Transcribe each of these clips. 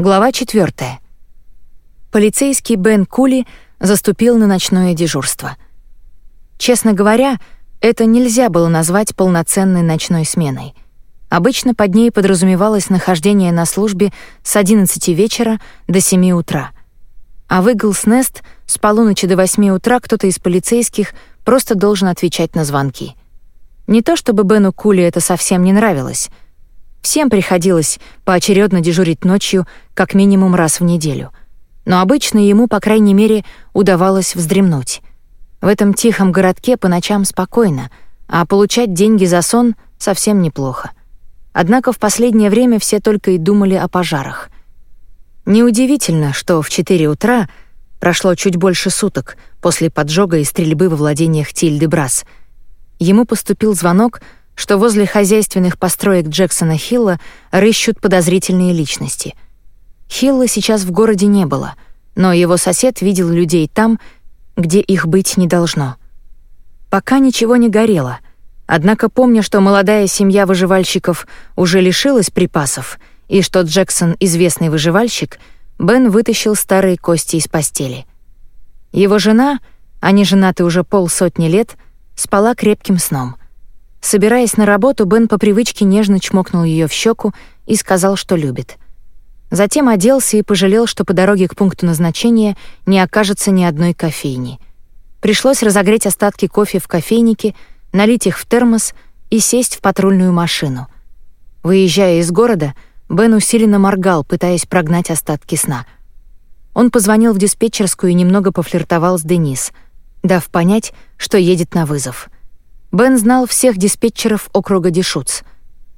Глава 4. Полицейский Бен Кули заступил на ночное дежурство. Честно говоря, это нельзя было назвать полноценной ночной сменой. Обычно под ней подразумевалось нахождение на службе с 11 вечера до 7 утра. А в Иглс Нест с полуночи до 8 утра кто-то из полицейских просто должен отвечать на звонки. Не то чтобы Бену Кули это совсем не нравилось — Всем приходилось поочередно дежурить ночью как минимум раз в неделю. Но обычно ему, по крайней мере, удавалось вздремнуть. В этом тихом городке по ночам спокойно, а получать деньги за сон совсем неплохо. Однако в последнее время все только и думали о пожарах. Неудивительно, что в 4 утра прошло чуть больше суток после поджога и стрельбы во владениях Тильды Брас. Ему поступил звонок — что возле хозяйственных построек Джексона Хилла рыщут подозрительные личности. Хилла сейчас в городе не было, но его сосед видел людей там, где их быть не должно. Пока ничего не горело, однако помня, что молодая семья выживальщиков уже лишилась припасов и что Джексон — известный выживальщик, Бен вытащил старые кости из постели. Его жена, они женаты уже полсотни лет, спала крепким сном. Собираясь на работу, Бен по привычке нежно чмокнул ее в щеку и сказал, что любит. Затем оделся и пожалел, что по дороге к пункту назначения не окажется ни одной кофейни. Пришлось разогреть остатки кофе в кофейнике, налить их в термос и сесть в патрульную машину. Выезжая из города, Бен усиленно моргал, пытаясь прогнать остатки сна. Он позвонил в диспетчерскую и немного пофлиртовал с Денис, дав понять, что едет на вызов — Бен знал всех диспетчеров округа Дешуц.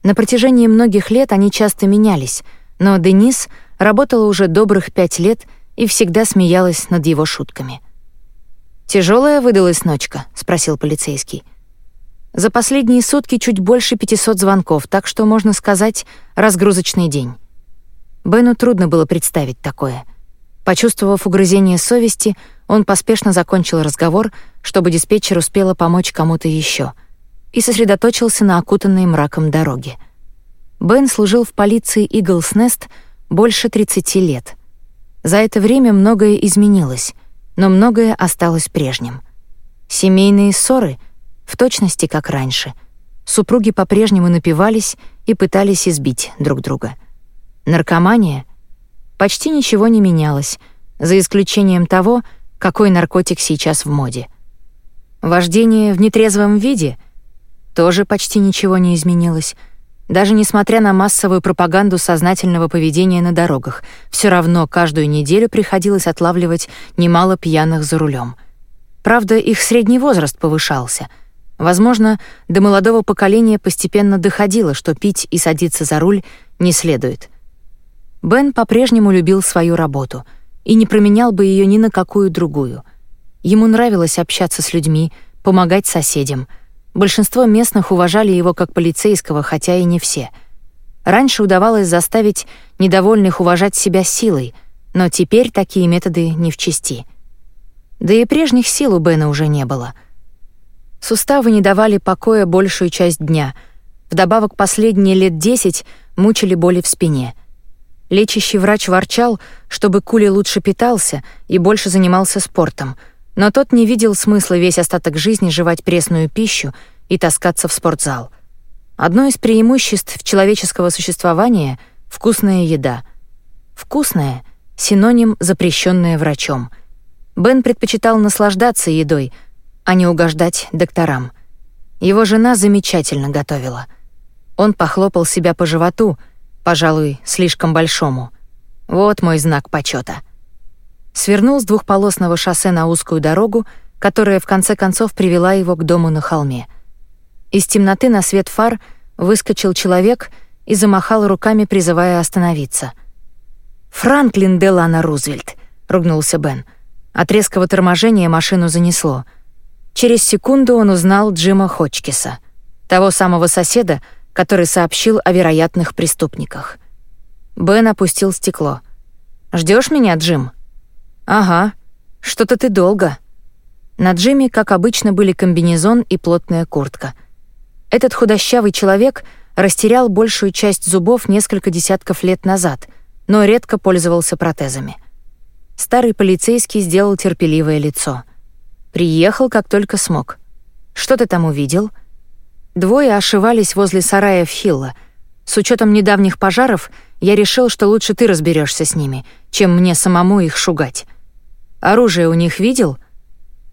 На протяжении многих лет они часто менялись, но Денис работала уже добрых пять лет и всегда смеялась над его шутками. Тяжелая выдалась ночка?» — спросил полицейский. «За последние сутки чуть больше 500 звонков, так что, можно сказать, разгрузочный день». Бену трудно было представить такое. Почувствовав угрызение совести, он поспешно закончил разговор, чтобы диспетчер успела помочь кому-то еще, и сосредоточился на окутанной мраком дороге. Бен служил в полиции Иглс Нест больше 30 лет. За это время многое изменилось, но многое осталось прежним. Семейные ссоры в точности как раньше. Супруги по-прежнему напивались и пытались избить друг друга. Наркомания почти ничего не менялось, за исключением того, какой наркотик сейчас в моде. Вождение в нетрезвом виде тоже почти ничего не изменилось. Даже несмотря на массовую пропаганду сознательного поведения на дорогах, все равно каждую неделю приходилось отлавливать немало пьяных за рулем. Правда, их средний возраст повышался. Возможно, до молодого поколения постепенно доходило, что пить и садиться за руль не следует. Бен по-прежнему любил свою работу — и не променял бы ее ни на какую другую. Ему нравилось общаться с людьми, помогать соседям. Большинство местных уважали его как полицейского, хотя и не все. Раньше удавалось заставить недовольных уважать себя силой, но теперь такие методы не в чести. Да и прежних сил у Бена уже не было. Суставы не давали покоя большую часть дня. Вдобавок последние лет десять мучили боли в спине — Лечащий врач ворчал, чтобы Кули лучше питался и больше занимался спортом, но тот не видел смысла весь остаток жизни жевать пресную пищу и таскаться в спортзал. Одно из преимуществ человеческого существования — вкусная еда. Вкусная — синоним, запрещенная врачом. Бен предпочитал наслаждаться едой, а не угождать докторам. Его жена замечательно готовила. Он похлопал себя по животу — пожалуй, слишком большому. Вот мой знак почета. Свернул с двухполосного шоссе на узкую дорогу, которая в конце концов привела его к дому на холме. Из темноты на свет фар выскочил человек и замахал руками, призывая остановиться. «Франклин Делана Рузвельт», — ругнулся Бен. От резкого торможения машину занесло. Через секунду он узнал Джима Хочкиса, того самого соседа, который сообщил о вероятных преступниках. Бен опустил стекло. Ждешь меня, Джим?» «Ага. Что-то ты долго». На Джимми, как обычно, были комбинезон и плотная куртка. Этот худощавый человек растерял большую часть зубов несколько десятков лет назад, но редко пользовался протезами. Старый полицейский сделал терпеливое лицо. Приехал, как только смог. Что ты там увидел? Двое ошивались возле сарая в Хилла. С учетом недавних пожаров я решил, что лучше ты разберешься с ними, чем мне самому их шугать. Оружие у них видел?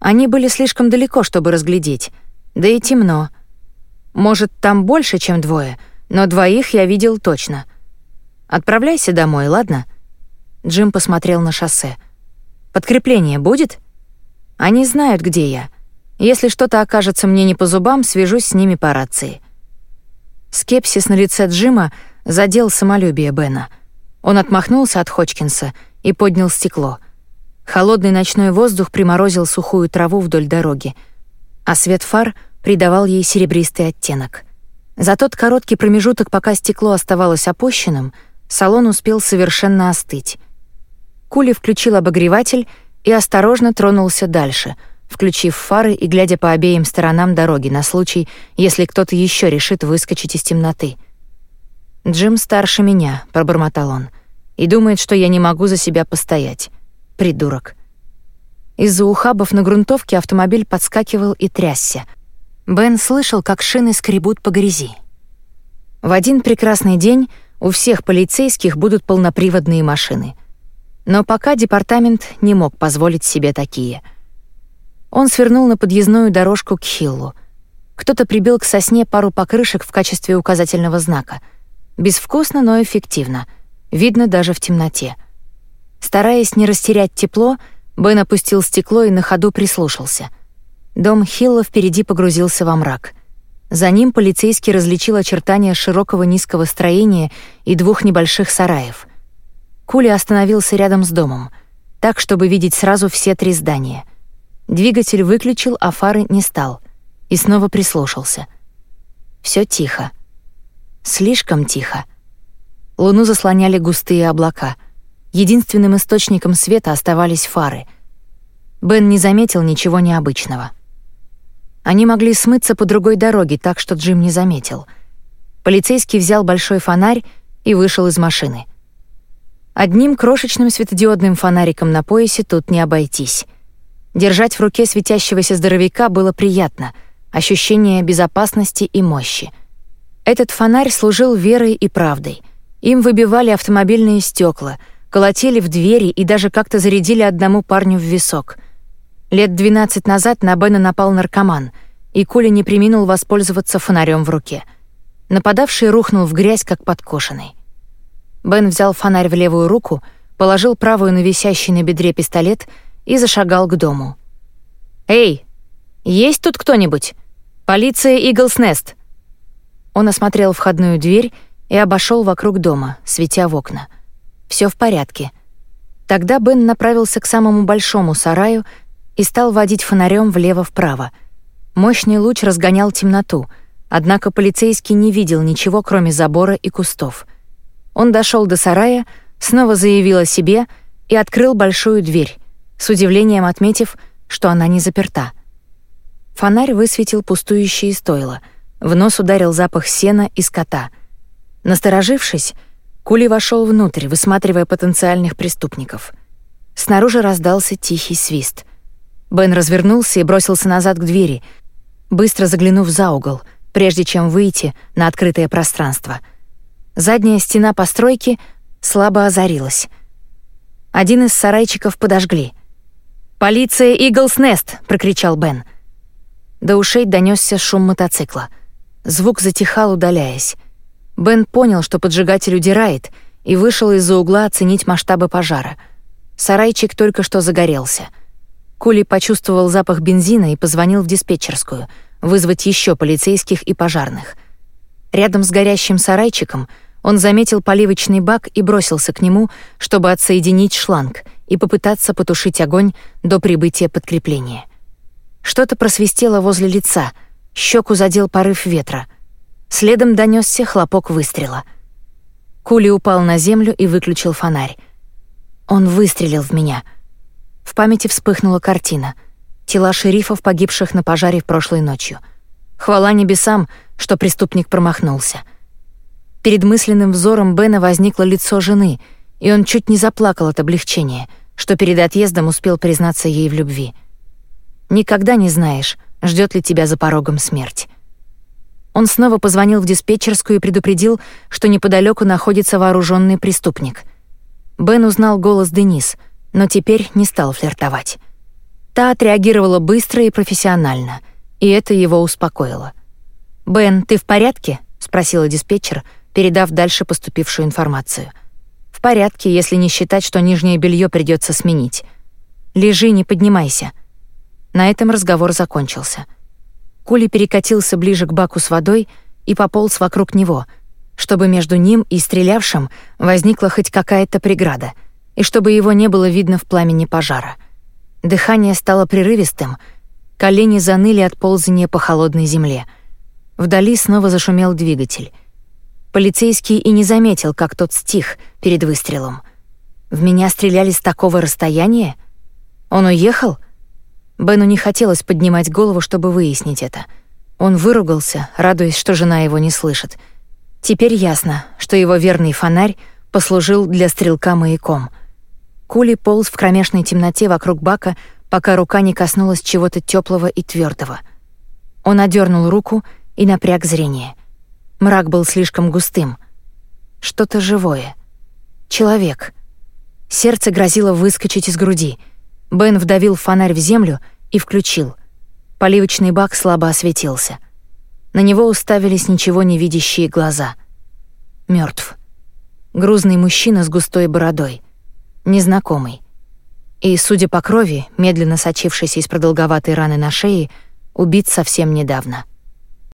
Они были слишком далеко, чтобы разглядеть. Да и темно. Может, там больше, чем двое, но двоих я видел точно. Отправляйся домой, ладно? Джим посмотрел на шоссе. Подкрепление будет? Они знают, где я. Если что-то окажется мне не по зубам, свяжусь с ними по рации. Скепсис на лице Джима задел самолюбие Бена. Он отмахнулся от Хочкинса и поднял стекло. Холодный ночной воздух приморозил сухую траву вдоль дороги, а свет фар придавал ей серебристый оттенок. За тот короткий промежуток, пока стекло оставалось опущенным, салон успел совершенно остыть. Кули включил обогреватель и осторожно тронулся дальше, включив фары и глядя по обеим сторонам дороги на случай, если кто-то еще решит выскочить из темноты. «Джим старше меня», — пробормотал он, — «и думает, что я не могу за себя постоять. Придурок». Из-за ухабов на грунтовке автомобиль подскакивал и трясся. Бен слышал, как шины скребут по грязи. В один прекрасный день у всех полицейских будут полноприводные машины. Но пока департамент не мог позволить себе такие. Он свернул на подъездную дорожку к Хиллу. Кто-то прибил к сосне пару покрышек в качестве указательного знака. Безвкусно, но эффективно. Видно даже в темноте. Стараясь не растерять тепло, Бен опустил стекло и на ходу прислушался. Дом Хилла впереди погрузился во мрак. За ним полицейский различил очертания широкого низкого строения и двух небольших сараев. Кули остановился рядом с домом, так, чтобы видеть сразу все три здания. Двигатель выключил, а фары не стал. И снова прислушался. Все тихо. Слишком тихо. Луну заслоняли густые облака — Единственным источником света оставались фары. Бен не заметил ничего необычного. Они могли смыться по другой дороге, так что Джим не заметил. Полицейский взял большой фонарь и вышел из машины. Одним крошечным светодиодным фонариком на поясе тут не обойтись. Держать в руке светящегося здоровяка было приятно, ощущение безопасности и мощи. Этот фонарь служил верой и правдой. Им выбивали автомобильные стекла — колотили в двери и даже как-то зарядили одному парню в висок. Лет 12 назад на Бена напал наркоман, и Коля не приминул воспользоваться фонарем в руке. Нападавший рухнул в грязь, как подкошенный. Бен взял фонарь в левую руку, положил правую на висящий на бедре пистолет и зашагал к дому. «Эй, есть тут кто-нибудь? Полиция Иглс Нест!» Он осмотрел входную дверь и обошел вокруг дома, светя в окна — все в порядке. Тогда Бен направился к самому большому сараю и стал водить фонарем влево-вправо. Мощный луч разгонял темноту, однако полицейский не видел ничего, кроме забора и кустов. Он дошел до сарая, снова заявил о себе и открыл большую дверь, с удивлением отметив, что она не заперта. Фонарь высветил пустующие стойла. В нос ударил запах сена и скота. Насторожившись, Кули вошел внутрь, высматривая потенциальных преступников. Снаружи раздался тихий свист. Бен развернулся и бросился назад к двери, быстро заглянув за угол, прежде чем выйти на открытое пространство. Задняя стена постройки слабо озарилась. Один из сарайчиков подожгли. «Полиция Иглс Нест!» — прокричал Бен. До ушей донесся шум мотоцикла. Звук затихал, удаляясь. Бен понял, что поджигатель удирает, и вышел из-за угла оценить масштабы пожара. Сарайчик только что загорелся. Кули почувствовал запах бензина и позвонил в диспетчерскую, вызвать еще полицейских и пожарных. Рядом с горящим сарайчиком он заметил поливочный бак и бросился к нему, чтобы отсоединить шланг и попытаться потушить огонь до прибытия подкрепления. Что-то просвистело возле лица, щеку задел порыв ветра — Следом донесся хлопок выстрела. Кули упал на землю и выключил фонарь. Он выстрелил в меня. В памяти вспыхнула картина. Тела шерифов, погибших на пожаре прошлой ночью. Хвала небесам, что преступник промахнулся. Перед мысленным взором Бена возникло лицо жены, и он чуть не заплакал от облегчения, что перед отъездом успел признаться ей в любви. Никогда не знаешь, ждет ли тебя за порогом смерть. Он снова позвонил в диспетчерскую и предупредил, что неподалеку находится вооруженный преступник. Бен узнал голос Денис, но теперь не стал флиртовать. Та отреагировала быстро и профессионально, и это его успокоило. «Бен, ты в порядке?» — спросила диспетчер, передав дальше поступившую информацию. «В порядке, если не считать, что нижнее белье придется сменить. Лежи, не поднимайся». На этом разговор закончился. Кули перекатился ближе к баку с водой и пополз вокруг него, чтобы между ним и стрелявшим возникла хоть какая-то преграда, и чтобы его не было видно в пламени пожара. Дыхание стало прерывистым, колени заныли от ползания по холодной земле. Вдали снова зашумел двигатель. Полицейский и не заметил, как тот стих перед выстрелом. В меня стреляли с такого расстояния? Он уехал? — Бену не хотелось поднимать голову, чтобы выяснить это. Он выругался, радуясь, что жена его не слышит. Теперь ясно, что его верный фонарь послужил для стрелка маяком. Кули полз в кромешной темноте вокруг бака, пока рука не коснулась чего-то теплого и твердого. Он одернул руку и напряг зрение. Мрак был слишком густым. Что-то живое. Человек. Сердце грозило выскочить из груди — Бен вдавил фонарь в землю и включил. Поливочный бак слабо осветился. На него уставились ничего не видящие глаза. Мертв. Грузный мужчина с густой бородой. Незнакомый. И, судя по крови, медленно сочившейся из продолговатой раны на шее, убит совсем недавно.